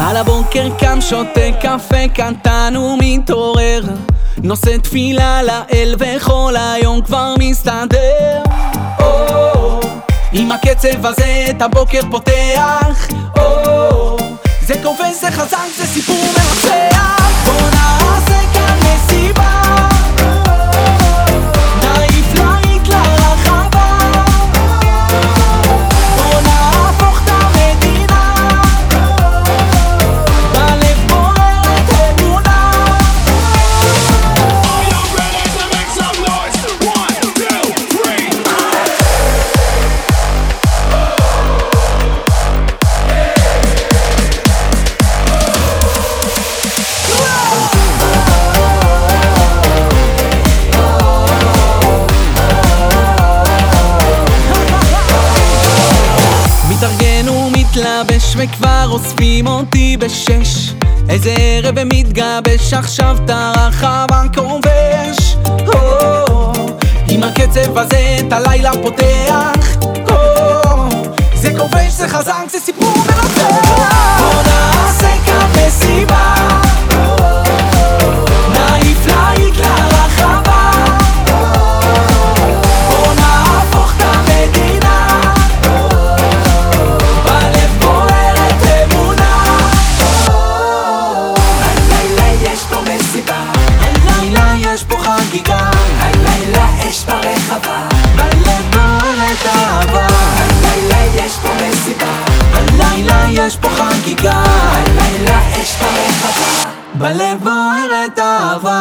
על הבוקר קם, שותה קפה קטן ומתעורר נושא תפילה לאל וכל היום כבר מסתדר. עם הקצב הזה את הבוקר פותח. זה כובש, זה חזק, זה סיפור מנצח ומתלבש וכבר אוספים אותי בשש. איזה ערב ומתגבש עכשיו את הרחבה כובש או, עם הקצב הזה את הלילה פותח. זה כובש, זה חזק, זה סיפור בלב בוערת אהבה